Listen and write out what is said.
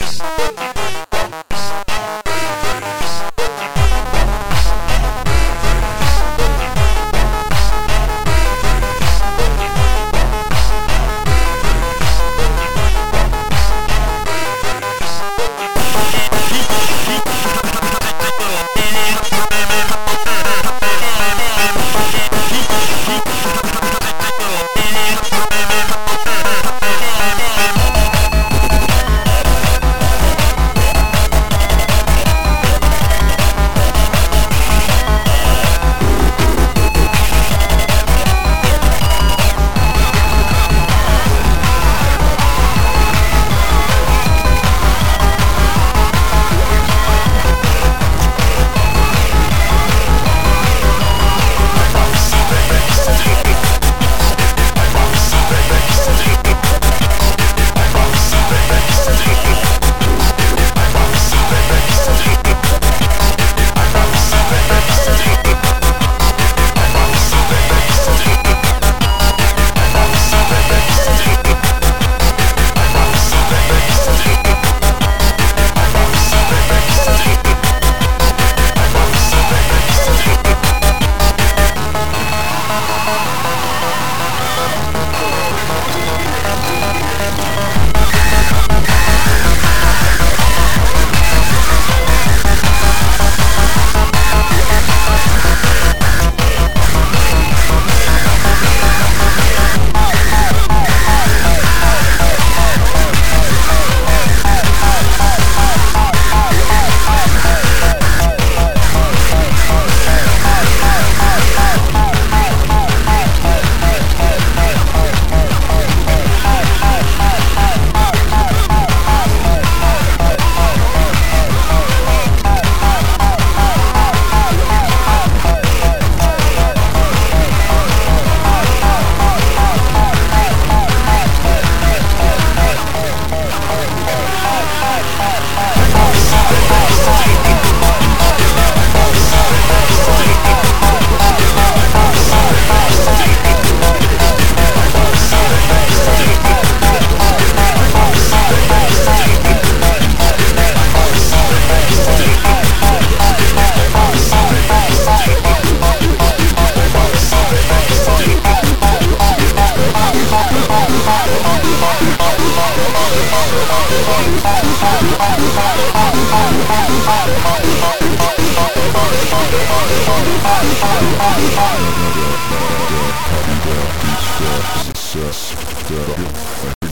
Rocks. Success.